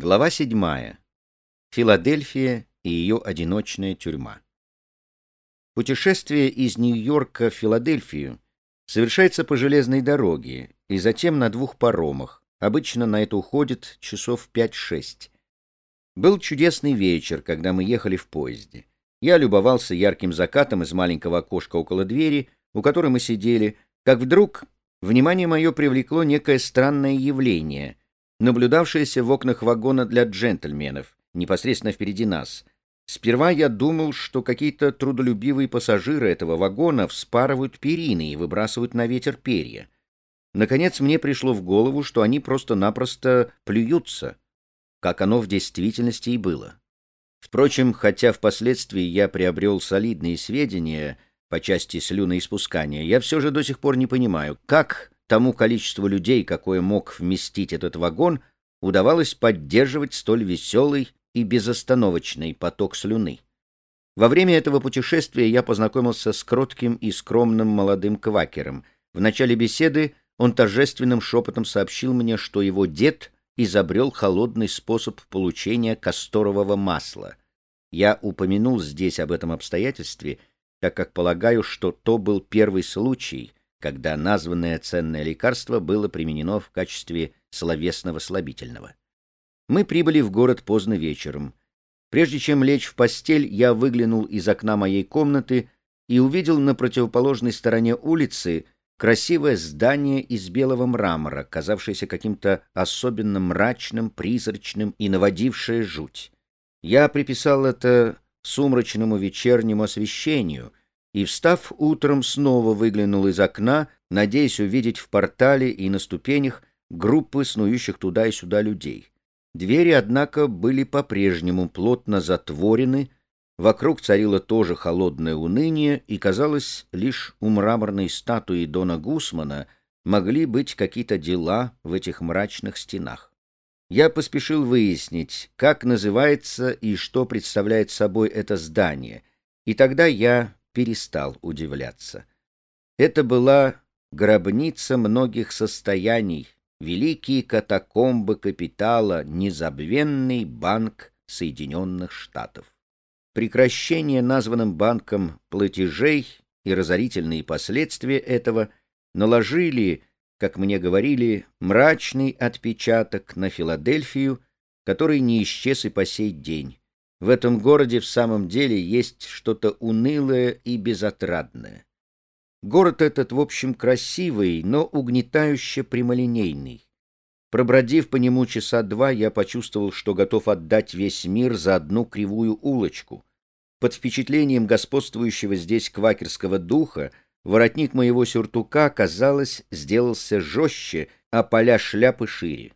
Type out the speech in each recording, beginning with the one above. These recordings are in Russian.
Глава 7. Филадельфия и ее одиночная тюрьма. Путешествие из Нью-Йорка в Филадельфию совершается по железной дороге и затем на двух паромах. Обычно на это уходит часов 5-6. Был чудесный вечер, когда мы ехали в поезде. Я любовался ярким закатом из маленького окошка около двери, у которой мы сидели, как вдруг внимание мое привлекло некое странное явление — наблюдавшаяся в окнах вагона для джентльменов, непосредственно впереди нас. Сперва я думал, что какие-то трудолюбивые пассажиры этого вагона вспарывают перины и выбрасывают на ветер перья. Наконец мне пришло в голову, что они просто-напросто плюются, как оно в действительности и было. Впрочем, хотя впоследствии я приобрел солидные сведения по части слюноиспускания, я все же до сих пор не понимаю, как тому количеству людей, какое мог вместить этот вагон, удавалось поддерживать столь веселый и безостановочный поток слюны. Во время этого путешествия я познакомился с кротким и скромным молодым квакером. В начале беседы он торжественным шепотом сообщил мне, что его дед изобрел холодный способ получения касторового масла. Я упомянул здесь об этом обстоятельстве, так как полагаю, что то был первый случай, когда названное ценное лекарство было применено в качестве словесного слабительного. Мы прибыли в город поздно вечером. Прежде чем лечь в постель, я выглянул из окна моей комнаты и увидел на противоположной стороне улицы красивое здание из белого мрамора, казавшееся каким-то особенно мрачным, призрачным и наводившее жуть. Я приписал это сумрачному вечернему освещению, и, встав утром, снова выглянул из окна, надеясь увидеть в портале и на ступенях группы снующих туда и сюда людей. Двери, однако, были по-прежнему плотно затворены, вокруг царило тоже холодное уныние, и, казалось, лишь у мраморной статуи Дона Гусмана могли быть какие-то дела в этих мрачных стенах. Я поспешил выяснить, как называется и что представляет собой это здание, и тогда я перестал удивляться. Это была гробница многих состояний, великие катакомбы капитала, незабвенный банк Соединенных Штатов. Прекращение названным банком платежей и разорительные последствия этого наложили, как мне говорили, мрачный отпечаток на Филадельфию, который не исчез и по сей день. В этом городе в самом деле есть что-то унылое и безотрадное. Город этот, в общем, красивый, но угнетающе прямолинейный. Пробродив по нему часа два, я почувствовал, что готов отдать весь мир за одну кривую улочку. Под впечатлением господствующего здесь квакерского духа воротник моего сюртука, казалось, сделался жестче, а поля шляпы шире.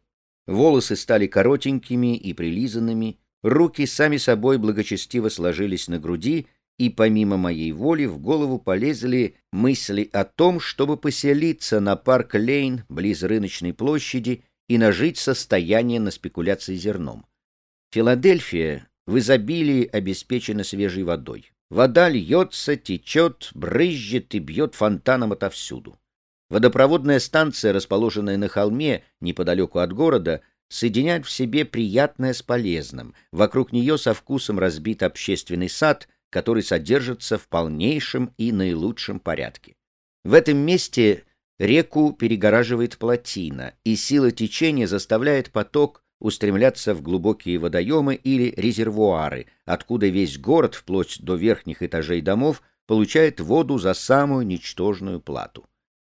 Волосы стали коротенькими и прилизанными, Руки сами собой благочестиво сложились на груди, и помимо моей воли в голову полезли мысли о том, чтобы поселиться на Парк-Лейн близ рыночной площади и нажить состояние на спекуляции зерном. Филадельфия в изобилии обеспечена свежей водой. Вода льется, течет, брызжет и бьет фонтаном отовсюду. Водопроводная станция, расположенная на холме неподалеку от города, соединяет в себе приятное с полезным. Вокруг нее со вкусом разбит общественный сад, который содержится в полнейшем и наилучшем порядке. В этом месте реку перегораживает плотина, и сила течения заставляет поток устремляться в глубокие водоемы или резервуары, откуда весь город, вплоть до верхних этажей домов, получает воду за самую ничтожную плату.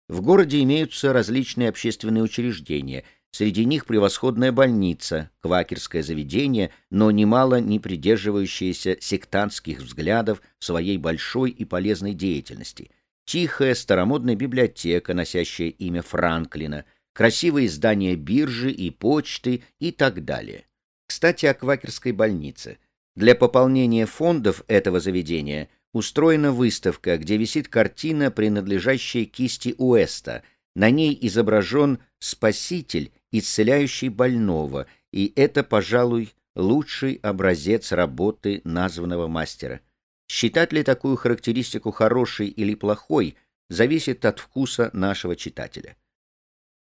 В городе имеются различные общественные учреждения, Среди них превосходная больница, квакерское заведение, но немало не придерживающееся сектантских взглядов своей большой и полезной деятельности. Тихая старомодная библиотека, носящая имя Франклина, красивые здания биржи и почты и так далее. Кстати, о квакерской больнице. Для пополнения фондов этого заведения устроена выставка, где висит картина, принадлежащая кисти Уэста. На ней изображен Спаситель исцеляющий больного, и это, пожалуй, лучший образец работы названного мастера. Считать ли такую характеристику хорошей или плохой, зависит от вкуса нашего читателя.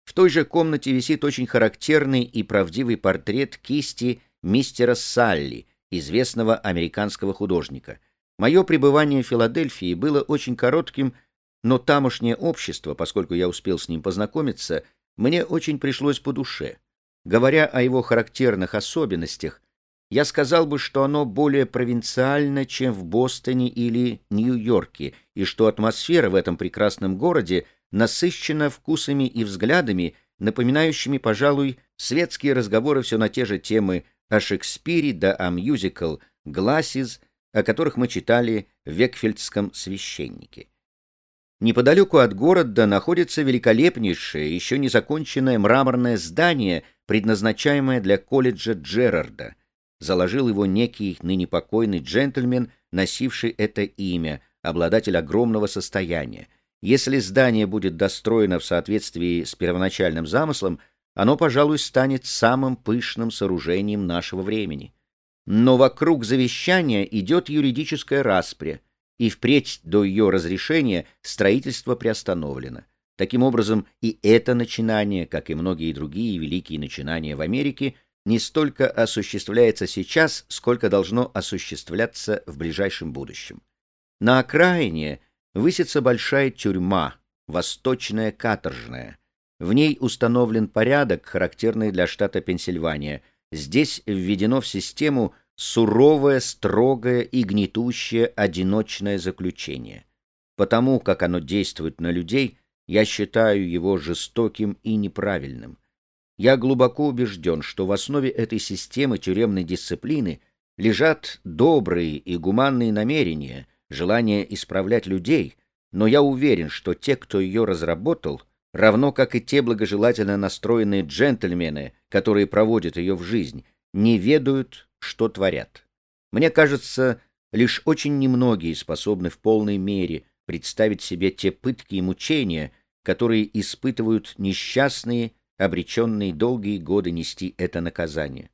В той же комнате висит очень характерный и правдивый портрет кисти мистера Салли, известного американского художника. Мое пребывание в Филадельфии было очень коротким, но тамошнее общество, поскольку я успел с ним познакомиться, мне очень пришлось по душе. Говоря о его характерных особенностях, я сказал бы, что оно более провинциально, чем в Бостоне или Нью-Йорке, и что атмосфера в этом прекрасном городе насыщена вкусами и взглядами, напоминающими, пожалуй, светские разговоры все на те же темы о Шекспире да о мюзикл «Глассис», о которых мы читали в Векфельдском священнике. Неподалеку от города находится великолепнейшее, еще не законченное мраморное здание, предназначаемое для колледжа Джерарда. Заложил его некий ныне покойный джентльмен, носивший это имя, обладатель огромного состояния. Если здание будет достроено в соответствии с первоначальным замыслом, оно, пожалуй, станет самым пышным сооружением нашего времени. Но вокруг завещания идет юридическая распря — и впредь до ее разрешения строительство приостановлено. Таким образом, и это начинание, как и многие другие великие начинания в Америке, не столько осуществляется сейчас, сколько должно осуществляться в ближайшем будущем. На окраине высится большая тюрьма, восточная каторжная. В ней установлен порядок, характерный для штата Пенсильвания. Здесь введено в систему суровое, строгое и гнетущее одиночное заключение. Потому как оно действует на людей, я считаю его жестоким и неправильным. Я глубоко убежден, что в основе этой системы тюремной дисциплины лежат добрые и гуманные намерения, желание исправлять людей, но я уверен, что те, кто ее разработал, равно как и те благожелательно настроенные джентльмены, которые проводят ее в жизнь, не ведают что творят. Мне кажется, лишь очень немногие способны в полной мере представить себе те пытки и мучения, которые испытывают несчастные, обреченные долгие годы нести это наказание.